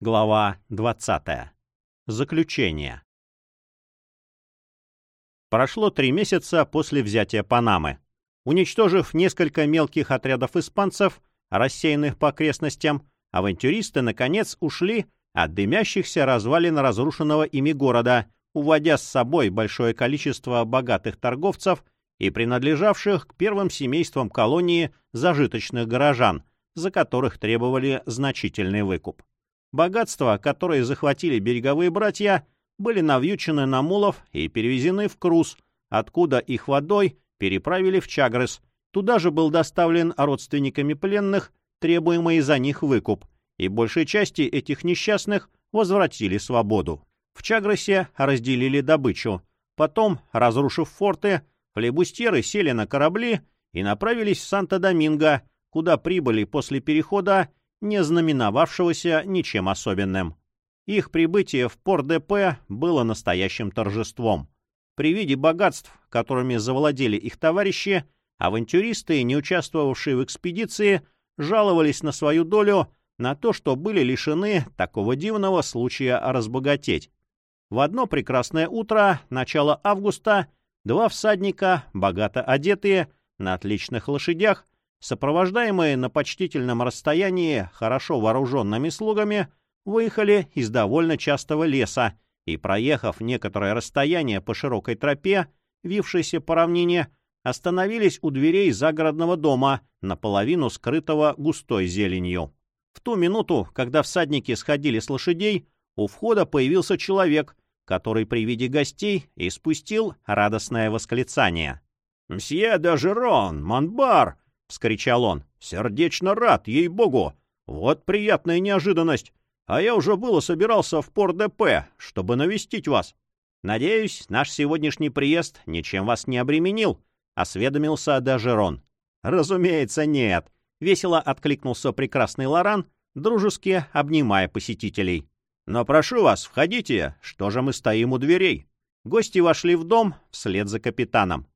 Глава 20. Заключение. Прошло три месяца после взятия Панамы. Уничтожив несколько мелких отрядов испанцев, рассеянных по окрестностям, авантюристы, наконец, ушли от дымящихся развалин разрушенного ими города, уводя с собой большое количество богатых торговцев и принадлежавших к первым семействам колонии зажиточных горожан, за которых требовали значительный выкуп. Богатства, которые захватили береговые братья, были навьючены на мулов и перевезены в Круз, откуда их водой переправили в Чагрес. Туда же был доставлен родственниками пленных требуемый за них выкуп, и большей части этих несчастных возвратили свободу. В Чагресе разделили добычу. Потом, разрушив форты, флебустеры сели на корабли и направились в Санто-Доминго, куда прибыли после перехода не знаменовавшегося ничем особенным. Их прибытие в Пор-ДП было настоящим торжеством. При виде богатств, которыми завладели их товарищи, авантюристы, не участвовавшие в экспедиции, жаловались на свою долю на то, что были лишены такого дивного случая разбогатеть. В одно прекрасное утро, начало августа, два всадника, богато одетые, на отличных лошадях, сопровождаемые на почтительном расстоянии хорошо вооруженными слугами, выехали из довольно частого леса и, проехав некоторое расстояние по широкой тропе, вившейся по равнине, остановились у дверей загородного дома, наполовину скрытого густой зеленью. В ту минуту, когда всадники сходили с лошадей, у входа появился человек, который при виде гостей испустил радостное восклицание. «Мсье Дажерон, Монбар!» — вскричал он. «Сердечно рад, ей-богу! Вот приятная неожиданность! А я уже было собирался в Пор-ДП, чтобы навестить вас. Надеюсь, наш сегодняшний приезд ничем вас не обременил», — осведомился Дажерон. «Разумеется, нет», — весело откликнулся прекрасный Лоран, дружески обнимая посетителей. «Но прошу вас, входите, что же мы стоим у дверей?» Гости вошли в дом вслед за капитаном.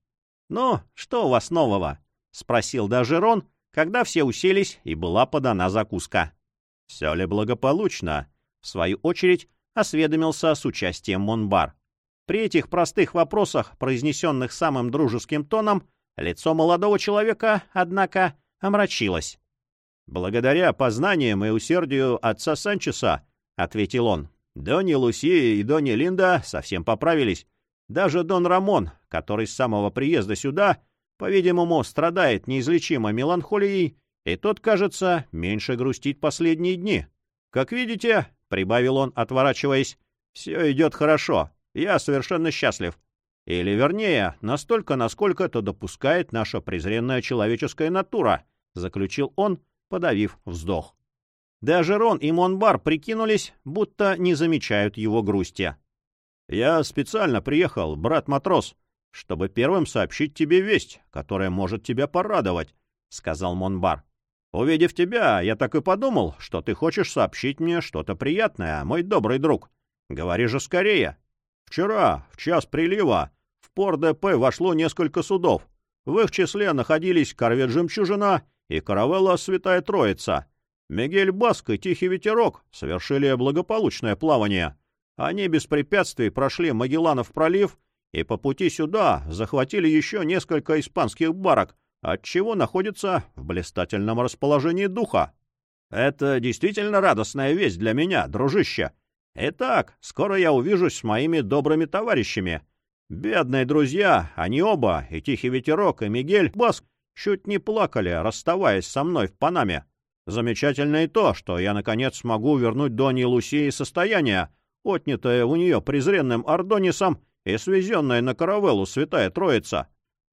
«Ну, что у вас нового?» — спросил Дажерон, когда все уселись и была подана закуска. «Все ли благополучно?» — в свою очередь осведомился с участием Монбар. При этих простых вопросах, произнесенных самым дружеским тоном, лицо молодого человека, однако, омрачилось. «Благодаря познаниям и усердию отца Санчеса», — ответил он, — «Донни Лусия и Донни Линда совсем поправились. Даже Дон Рамон, который с самого приезда сюда по-видимому, страдает неизлечимо меланхолией, и тот, кажется, меньше грустит последние дни. Как видите, — прибавил он, отворачиваясь, — все идет хорошо, я совершенно счастлив. Или, вернее, настолько, насколько это допускает наша презренная человеческая натура, — заключил он, подавив вздох. Даже Рон и Монбар прикинулись, будто не замечают его грусти. — Я специально приехал, брат-матрос, чтобы первым сообщить тебе весть, которая может тебя порадовать», — сказал Монбар. «Увидев тебя, я так и подумал, что ты хочешь сообщить мне что-то приятное, мой добрый друг. Говори же скорее. Вчера, в час прилива, в порт ДП вошло несколько судов. В их числе находились корвет «Жемчужина» и каравелла «Святая Троица». Мигель Баск и Тихий Ветерок совершили благополучное плавание. Они без препятствий прошли Магелланов пролив и по пути сюда захватили еще несколько испанских барок, отчего находятся в блистательном расположении духа. Это действительно радостная весть для меня, дружище. Итак, скоро я увижусь с моими добрыми товарищами. Бедные друзья, они оба, и Тихий Ветерок, и Мигель Баск, чуть не плакали, расставаясь со мной в Панаме. Замечательно и то, что я, наконец, смогу вернуть Доне Лусии состояние, отнятое у нее презренным Ордонисом и свезенная на каравеллу Святая Троица.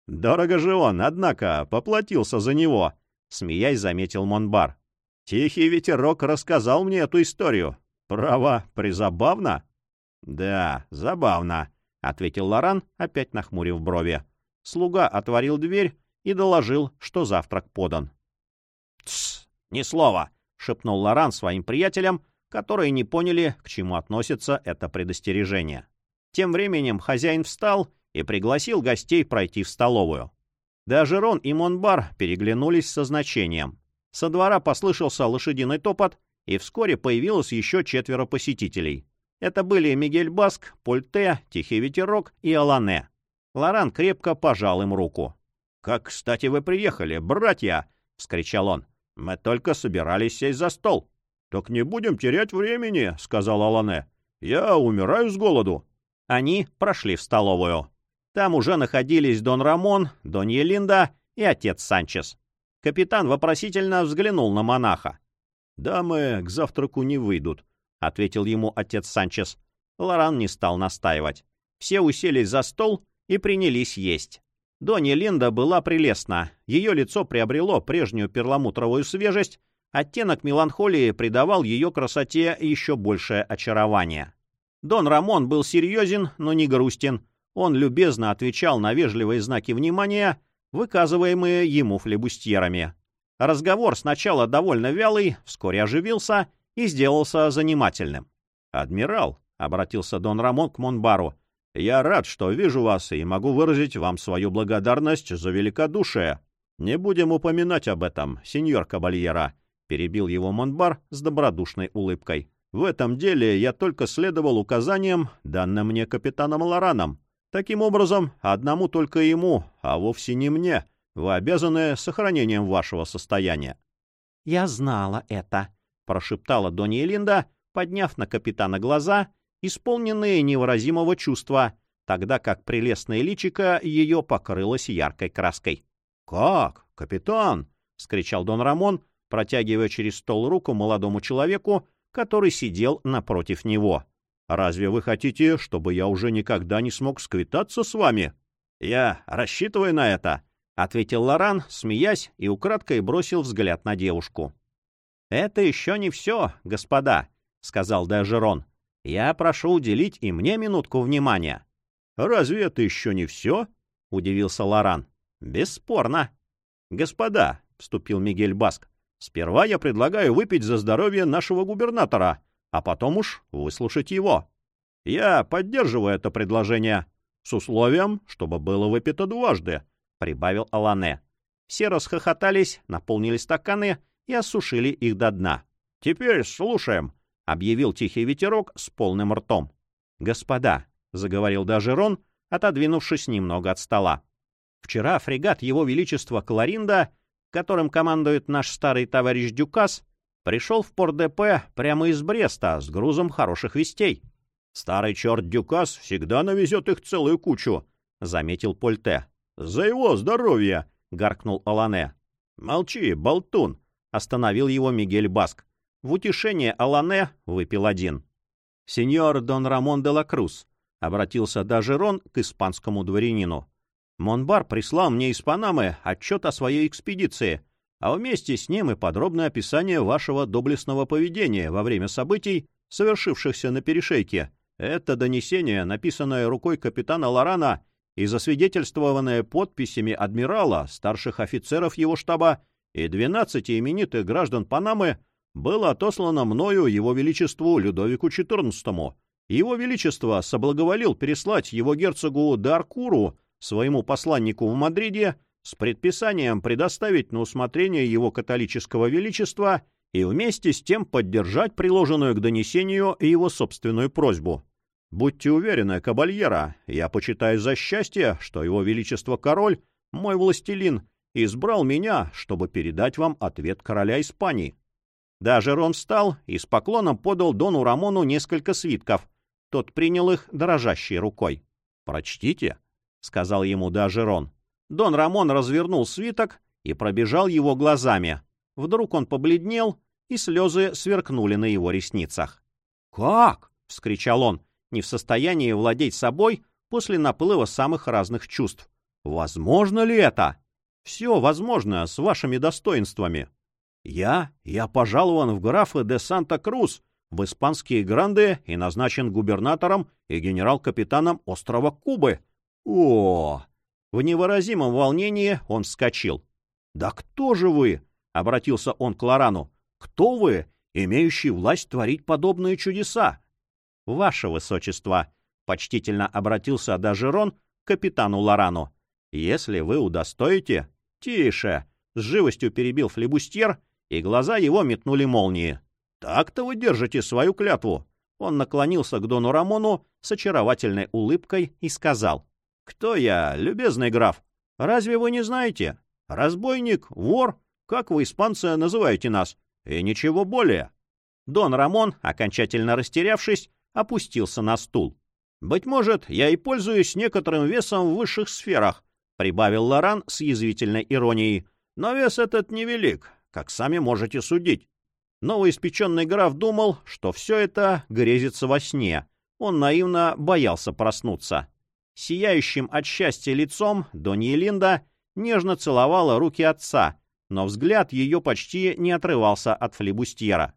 Дорого же он, однако, поплатился за него, — смеясь заметил Монбар. Тихий ветерок рассказал мне эту историю. Право, призабавно? — Да, забавно, — ответил Лоран, опять нахмурив брови. Слуга отворил дверь и доложил, что завтрак подан. — Тсс, ни слова, — шепнул Лоран своим приятелям, которые не поняли, к чему относится это предостережение. Тем временем хозяин встал и пригласил гостей пройти в столовую. Даже Рон и Монбар переглянулись со значением. Со двора послышался лошадиный топот, и вскоре появилось еще четверо посетителей. Это были Мигель Баск, Польте, Тихий Ветерок и Алане. Лоран крепко пожал им руку. «Как, кстати, вы приехали, братья!» — вскричал он. «Мы только собирались сесть за стол». «Так не будем терять времени», — сказал Алане. «Я умираю с голоду». Они прошли в столовую. Там уже находились Дон Рамон, Дон Елинда и отец Санчес. Капитан вопросительно взглянул на монаха. «Дамы к завтраку не выйдут», — ответил ему отец Санчес. Лоран не стал настаивать. Все уселись за стол и принялись есть. Донья Линда была прелестна. Ее лицо приобрело прежнюю перламутровую свежесть, оттенок меланхолии придавал ее красоте еще большее очарование. Дон Рамон был серьезен, но не грустен. Он любезно отвечал на вежливые знаки внимания, выказываемые ему флебустьерами. Разговор сначала довольно вялый, вскоре оживился и сделался занимательным. «Адмирал», — обратился Дон Рамон к Монбару, — «я рад, что вижу вас и могу выразить вам свою благодарность за великодушие. Не будем упоминать об этом, сеньор Кабальера», — перебил его Монбар с добродушной улыбкой. «В этом деле я только следовал указаниям, данным мне капитаном Лораном. Таким образом, одному только ему, а вовсе не мне, вы обязаны сохранением вашего состояния. — Я знала это, — прошептала Донья Линда, подняв на капитана глаза, исполненные невыразимого чувства, тогда как прелестное личико ее покрылось яркой краской. — Как, капитан? — скричал Дон Рамон, протягивая через стол руку молодому человеку, который сидел напротив него. Разве вы хотите, чтобы я уже никогда не смог сквитаться с вами? Я рассчитываю на это, — ответил Лоран, смеясь, и украдкой бросил взгляд на девушку. «Это еще не все, господа», — сказал Дежерон. «Я прошу уделить и мне минутку внимания». «Разве это еще не все?» — удивился Лоран. «Бесспорно». «Господа», — вступил Мигель Баск, — «сперва я предлагаю выпить за здоровье нашего губернатора, а потом уж выслушать его. Я поддерживаю это предложение с условием, чтобы было выпито дважды, — прибавил Алане. Все расхохотались, наполнили стаканы и осушили их до дна. — Теперь слушаем, — объявил тихий ветерок с полным ртом. — Господа, — заговорил даже Рон, отодвинувшись немного от стола. — Вчера фрегат Его Величества Кларинда, которым командует наш старый товарищ Дюкас, Пришел в Пор-ДП прямо из Бреста с грузом хороших вестей. «Старый черт Дюкас всегда навезет их целую кучу», — заметил Польте. «За его здоровье!» — гаркнул Алане. «Молчи, болтун!» — остановил его Мигель Баск. В утешение Алане выпил один. «Сеньор Дон Рамон де ла Круз», — обратился даже Рон к испанскому дворянину. «Монбар прислал мне из Панамы отчет о своей экспедиции, а вместе с ним и подробное описание вашего доблестного поведения во время событий, совершившихся на перешейке. Это донесение, написанное рукой капитана Лорана и засвидетельствованное подписями адмирала, старших офицеров его штаба и 12 именитых граждан Панамы, было отослано мною его величеству Людовику XIV. Его величество соблаговолил переслать его герцогу Даркуру, своему посланнику в Мадриде, с предписанием предоставить на усмотрение его католического величества и вместе с тем поддержать приложенную к донесению его собственную просьбу. Будьте уверены, кабальера, я почитаю за счастье, что его величество король, мой властелин, избрал меня, чтобы передать вам ответ короля Испании. Даже Рон встал и с поклоном подал Дону Рамону несколько свитков. Тот принял их дрожащей рукой. «Прочтите», — сказал ему даже Рон. Дон Рамон развернул свиток и пробежал его глазами. Вдруг он побледнел, и слезы сверкнули на его ресницах. «Как?» — вскричал он, не в состоянии владеть собой после наплыва самых разных чувств. «Возможно ли это?» «Все возможно с вашими достоинствами». «Я? Я пожалован в графы де Санта-Крус, в испанские гранды и назначен губернатором и генерал-капитаном острова Кубы. О, в невыразимом волнении он вскочил. «Да кто же вы?» — обратился он к Лорану. «Кто вы, имеющий власть творить подобные чудеса?» «Ваше высочество», — почтительно обратился Дажерон к капитану Лорану. «Если вы удостоите...» «Тише!» — с живостью перебил флебустьер, и глаза его метнули молнии. Так-то вы держите свою клятву. Он наклонился к Дону Рамону с очаровательной улыбкой и сказал. «Кто я, любезный граф? Разве вы не знаете? Разбойник, вор, как вы, испанцы, называете нас? И ничего более». Дон Рамон, окончательно растерявшись, опустился на стул. «Быть может, я и пользуюсь некоторым весом в высших сферах», — прибавил Лоран с язвительной иронией. «Но вес этот невелик, как сами можете судить. Новоиспеченный граф думал, что все это грезится во сне. Он наивно боялся проснуться. Сияющим от счастья лицом Донья Линда нежно целовала руки отца, но взгляд ее почти не отрывался от флебустьера.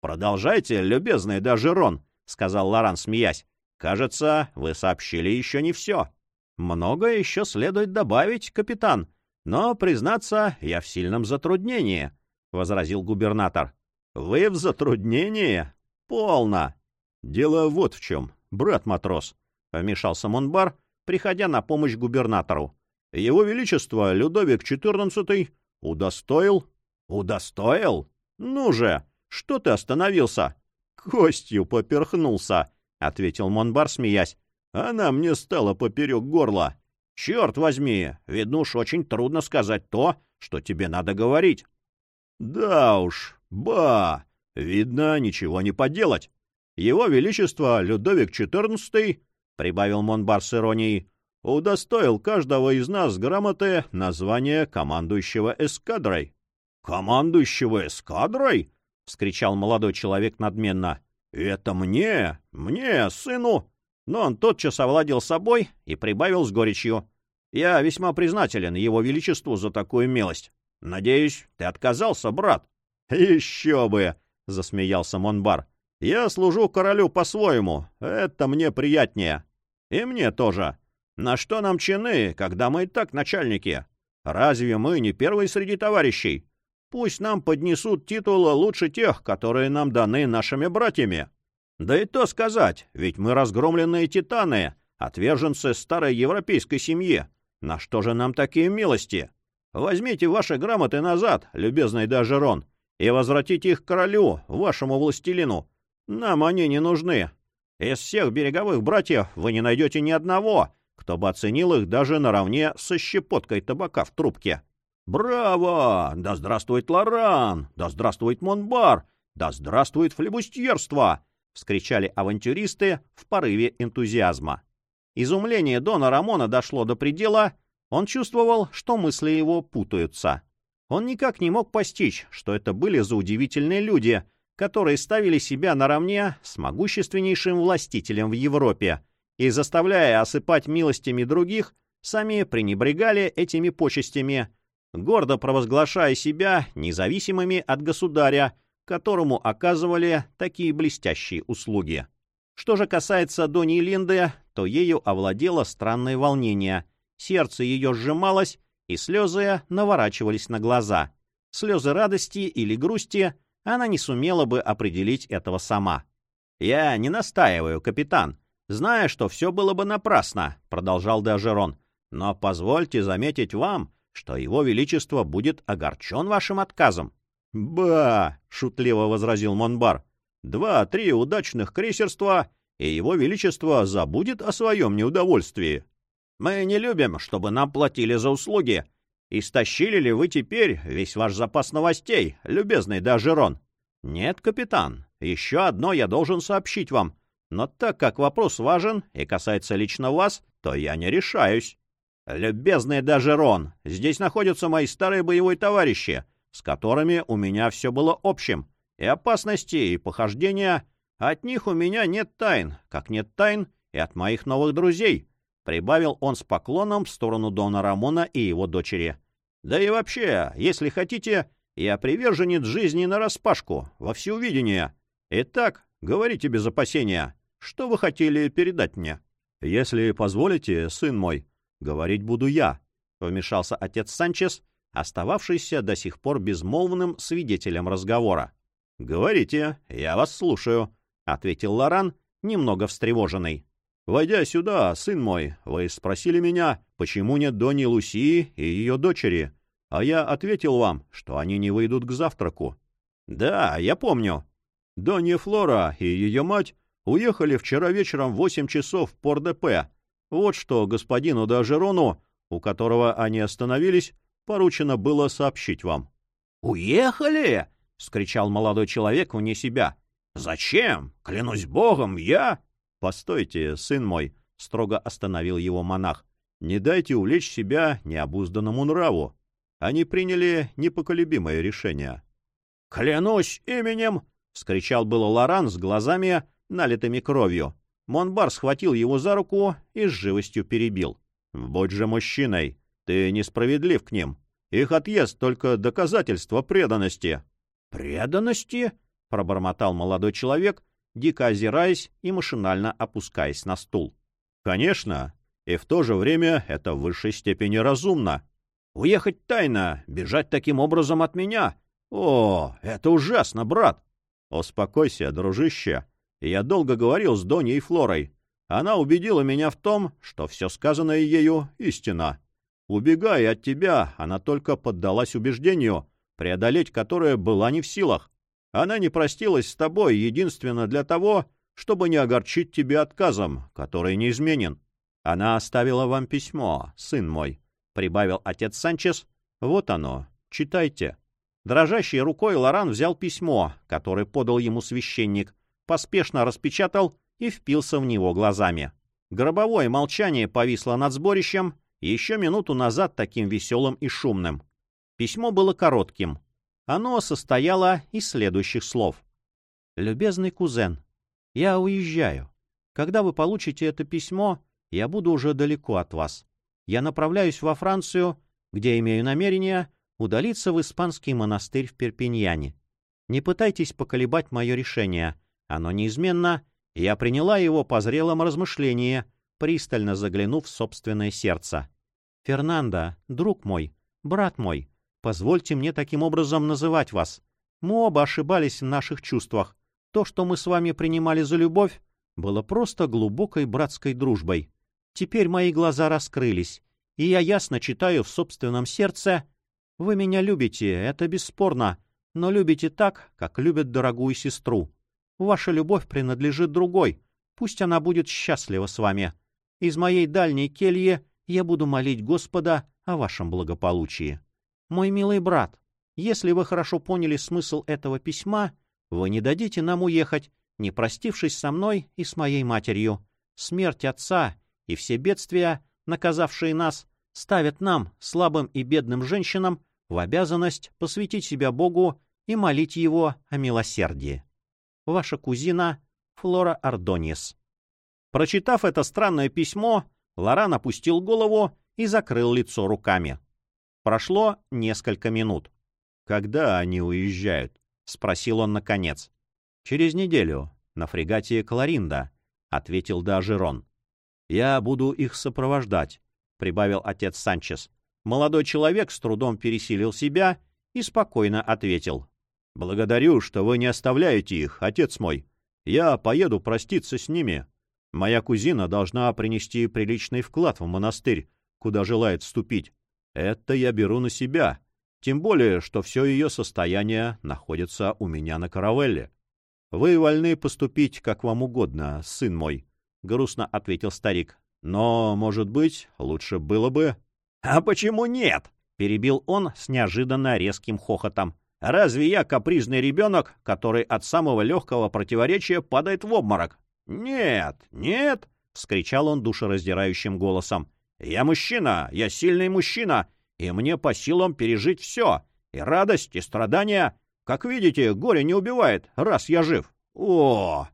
«Продолжайте, любезный Дажерон», — сказал Лоран, смеясь. «Кажется, вы сообщили еще не все». «Многое еще следует добавить, капитан, но, признаться, я в сильном затруднении», — возразил губернатор. Вы в затруднении? Полно. Дело вот в чем, брат-матрос, — вмешался Монбар, приходя на помощь губернатору. Его Величество Людовик XIV удостоил... Удостоил? Ну же, что ты остановился? Костью поперхнулся, — ответил Монбар, смеясь. Она мне стала поперек горла. Черт возьми, видно уж очень трудно сказать то, что тебе надо говорить. Да уж, Ба! Видно, ничего не поделать. Его Величество Людовик XIV, — прибавил Монбар с иронией, — удостоил каждого из нас грамоты названия командующего эскадрой. — Командующего эскадрой? — вскричал молодой человек надменно. — Это мне, мне, сыну. Но он тотчас овладел собой и прибавил с горечью. — Я весьма признателен его величеству за такую милость. Надеюсь, ты отказался, брат. «Еще бы!» — засмеялся Монбар. «Я служу королю по-своему. Это мне приятнее. И мне тоже. На что нам чины, когда мы и так начальники? Разве мы не первые среди товарищей? Пусть нам поднесут титулы лучше тех, которые нам даны нашими братьями. Да и то сказать, ведь мы разгромленные титаны, отверженцы старой европейской семьи. На что же нам такие милости? Возьмите ваши грамоты назад, любезный Дажерон, и возвратите их королю, вашему властелину. Нам они не нужны. Из всех береговых братьев вы не найдете ни одного, кто бы оценил их даже наравне со щепоткой табака в трубке. Браво! Да здравствует Лоран! Да здравствует Монбар! Да здравствует флебустьерство! — вскричали авантюристы в порыве энтузиазма. Изумление Дона Рамона дошло до предела, он чувствовал, что мысли его путаются. Он никак не мог постичь, что это были за удивительные люди, которые ставили себя наравне с могущественнейшим властителем в Европе и, заставляя осыпать милостями других, сами пренебрегали этими почестями, гордо провозглашая себя независимыми от государя, которому оказывали такие блестящие услуги. Что же касается Дони Линды, то ею овладело странное волнение. Сердце ее сжималось, и слезы наворачивались на глаза. Слезы радости или грусти она не сумела бы определить этого сама. «Я не настаиваю, капитан, зная, что все было бы напрасно», — продолжал Деожерон. «Но позвольте заметить вам, что его величество будет огорчен вашим отказом». «Ба!» — шутливо возразил Монбар. «Два-три удачных крейсерства, и его величество забудет о своем неудовольствии». Мы не любим, чтобы нам платили за услуги. Истощили ли вы теперь весь ваш запас новостей, любезный Дажерон? Нет, капитан. Еще одно я должен сообщить вам. Но так как вопрос важен и касается лично вас, то я не решаюсь. Любезный Дажерон, здесь находятся мои старые боевые товарищи, с которыми у меня все было общим. И опасности, и похождения. От них у меня нет тайн, как нет тайн и от моих новых друзей, Прибавил он с поклоном в сторону Дона Рамона и его дочери. «Да и вообще, если хотите, я приверженец жизни нараспашку, во всеувидение. Итак, говорите без опасения, что вы хотели передать мне?» «Если позволите, сын мой, говорить буду я», — вмешался отец Санчес, остававшийся до сих пор безмолвным свидетелем разговора. «Говорите, я вас слушаю», — ответил Лоран, немного встревоженный. Войдя сюда, сын мой, вы спросили меня, почему нет Дони Луси и ее дочери, а я ответил вам, что они не выйдут к завтраку. — Да, я помню. Донья Флора и ее мать уехали вчера вечером в восемь часов в Пор-ДП. Вот что господину Дажерону, у которого они остановились, поручено было сообщить вам. — Уехали? — скричал молодой человек вне себя. — Зачем? Клянусь богом, я... — Постойте, сын мой, — строго остановил его монах. — Не дайте увлечь себя необузданному нраву. Они приняли непоколебимое решение. — Клянусь именем! — скричал было Лоран с глазами, налитыми кровью. Монбар схватил его за руку и с живостью перебил. — Будь же мужчиной, ты несправедлив к ним. Их отъезд — только доказательство преданности. — Преданности? — пробормотал молодой человек, дико озираясь и машинально опускаясь на стул. — Конечно, и в то же время это в высшей степени разумно. Уехать тайно, бежать таким образом от меня? О, это ужасно, брат! Успокойся, дружище. Я долго говорил с Доней Флорой. Она убедила меня в том, что все сказанное ею — истина. Убегая от тебя, она только поддалась убеждению, преодолеть которое была не в силах. Она не простилась с тобой единственно для того, чтобы не огорчить тебя отказом, который неизменен. Она оставила вам письмо, сын мой, — прибавил отец Санчес. Вот оно, читайте. Дрожащей рукой Лоран взял письмо, которое подал ему священник, поспешно распечатал и впился в него глазами. Гробовое молчание повисло над сборищем, еще минуту назад таким веселым и шумным. Письмо было коротким. Оно состояло из следующих слов. «Любезный кузен, я уезжаю. Когда вы получите это письмо, я буду уже далеко от вас. Я направляюсь во Францию, где имею намерение удалиться в испанский монастырь в Перпиньяне. Не пытайтесь поколебать мое решение. Оно неизменно, и я приняла его по зрелом размышлении — пристально заглянув в собственное сердце. «Фернандо, друг мой, брат мой, позвольте мне таким образом называть вас. Мы оба ошибались в наших чувствах. То, что мы с вами принимали за любовь, было просто глубокой братской дружбой. Теперь мои глаза раскрылись, и я ясно читаю в собственном сердце «Вы меня любите, это бесспорно, но любите так, как любят дорогую сестру. Ваша любовь принадлежит другой, пусть она будет счастлива с вами. Из моей дальней кельи я буду молить Господа о вашем благополучии. Мой милый брат, если вы хорошо поняли смысл этого письма, вы не дадите нам уехать, не простившись со мной и с моей матерью. Смерть отца и все бедствия, наказавшие нас, ставят нам, слабым и бедным женщинам, в обязанность посвятить себя Богу и молить Его о милосердии. Ваша кузина Флора Ардонис. Прочитав это странное письмо, Лоран опустил голову и закрыл лицо руками. Прошло несколько минут. «Когда они уезжают?» — спросил он наконец. «Через неделю, на фрегате Кларинда», — ответил Дажерон. «Я буду их сопровождать», — прибавил отец Санчес. Молодой человек с трудом пересилил себя и спокойно ответил. «Благодарю, что вы не оставляете их, отец мой. Я поеду проститься с ними. Моя кузина должна принести приличный вклад в монастырь, куда желает вступить. Это я беру на себя, тем более, что все ее состояние находится у меня на каравелле. Вы вольны поступить, как вам угодно, сын мой, — грустно ответил старик. Но, может быть, лучше было бы... — А почему нет? — перебил он с неожиданно резким хохотом. — Разве я капризный ребенок, который от самого легкого противоречия падает в обморок? «Нет, нет!» — вскричал он душераздирающим голосом. «Я мужчина, я сильный мужчина, и мне по силам пережить все, и радость, и страдания. Как видите, горе не убивает, раз я жив. О!»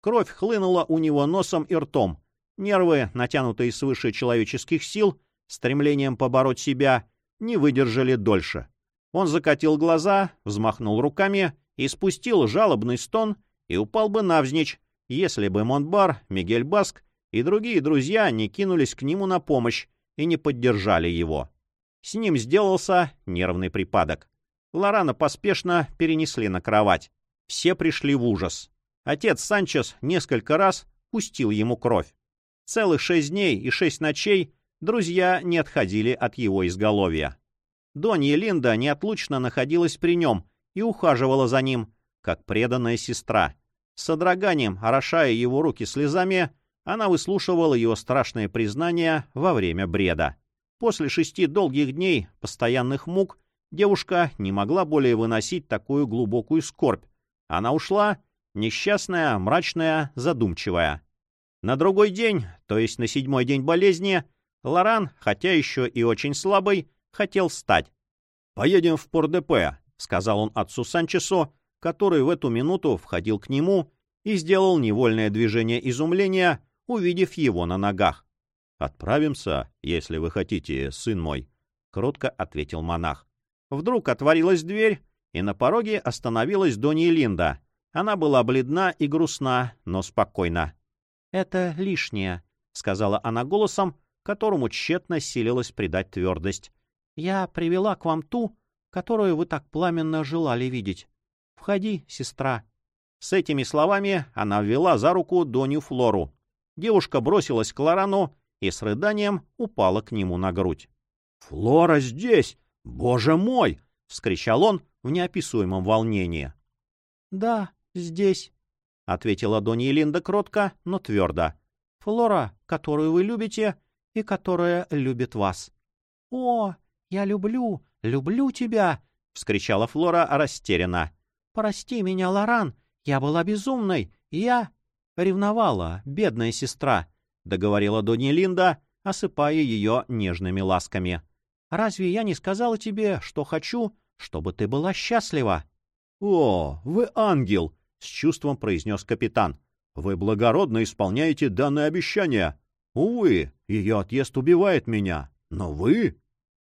Кровь хлынула у него носом и ртом. Нервы, натянутые свыше человеческих сил, стремлением побороть себя, не выдержали дольше. Он закатил глаза, взмахнул руками и спустил жалобный стон и упал бы навзничь, если бы Монтбар, Мигель Баск и другие друзья не кинулись к нему на помощь и не поддержали его. С ним сделался нервный припадок. Лорана поспешно перенесли на кровать. Все пришли в ужас. Отец Санчес несколько раз пустил ему кровь. Целых шесть дней и шесть ночей друзья не отходили от его изголовья. Донья Линда неотлучно находилась при нем и ухаживала за ним, как преданная сестра. С содроганием, орошая его руки слезами, она выслушивала его страшные признания во время бреда. После шести долгих дней постоянных мук девушка не могла более выносить такую глубокую скорбь. Она ушла, несчастная, мрачная, задумчивая. На другой день, то есть на седьмой день болезни, Лоран, хотя еще и очень слабый, хотел встать. «Поедем в Пор-ДП», — сказал он отцу Санчесу, который в эту минуту входил к нему и сделал невольное движение изумления, увидев его на ногах. «Отправимся, если вы хотите, сын мой», — кротко ответил монах. Вдруг отворилась дверь, и на пороге остановилась Донья Линда. Она была бледна и грустна, но спокойна. «Это лишнее», — сказала она голосом, которому тщетно силилась придать твердость. «Я привела к вам ту, которую вы так пламенно желали видеть. Входи, сестра». С этими словами она ввела за руку Доню Флору. Девушка бросилась к Лорану и с рыданием упала к нему на грудь. «Флора здесь! Боже мой!» — вскричал он в неописуемом волнении. «Да, здесь», — ответила Донья Линда кротко, но твердо. «Флора, которую вы любите и которая любит вас». «О, я люблю, люблю тебя!» — вскричала Флора растерянно. «Прости меня, Лоран, я была безумной, я...» «Ревновала, бедная сестра», — договорила Донья Линда, осыпая ее нежными ласками. «Разве я не сказала тебе, что хочу, чтобы ты была счастлива?» «О, вы ангел!» — с чувством произнес капитан. «Вы благородно исполняете данное обещание. Увы, ее отъезд убивает меня. Но вы...»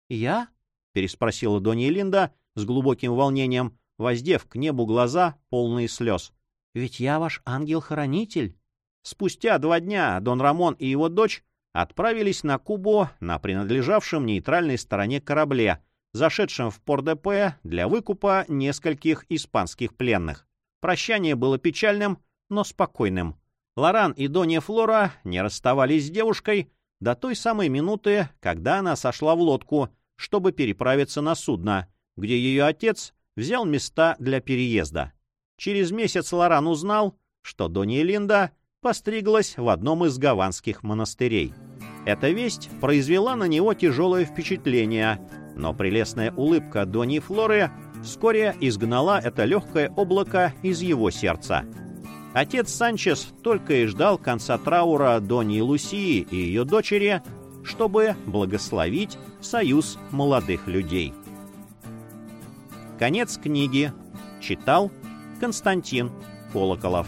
«Я?» — переспросила Донья Линда с глубоким волнением, воздев к небу глаза, полные слез. «Ведь я ваш ангел-хранитель». Спустя два дня Дон Рамон и его дочь отправились на Кубу на принадлежавшем нейтральной стороне корабле, зашедшем в Пор-ДП для выкупа нескольких испанских пленных. Прощание было печальным, но спокойным. Лоран и Донья Флора не расставались с девушкой до той самой минуты, когда она сошла в лодку, чтобы переправиться на судно, где ее отец взял места для переезда. Через месяц Лоран узнал, что Донья Линда постриглась в одном из гаванских монастырей. Эта весть произвела на него тяжелое впечатление, но прелестная улыбка Доньи Флоры вскоре изгнала это легкое облако из его сердца. Отец Санчес только и ждал конца траура Доньи Лусии и ее дочери, чтобы благословить союз молодых людей. Конец книги. Читал Константин Колоколов.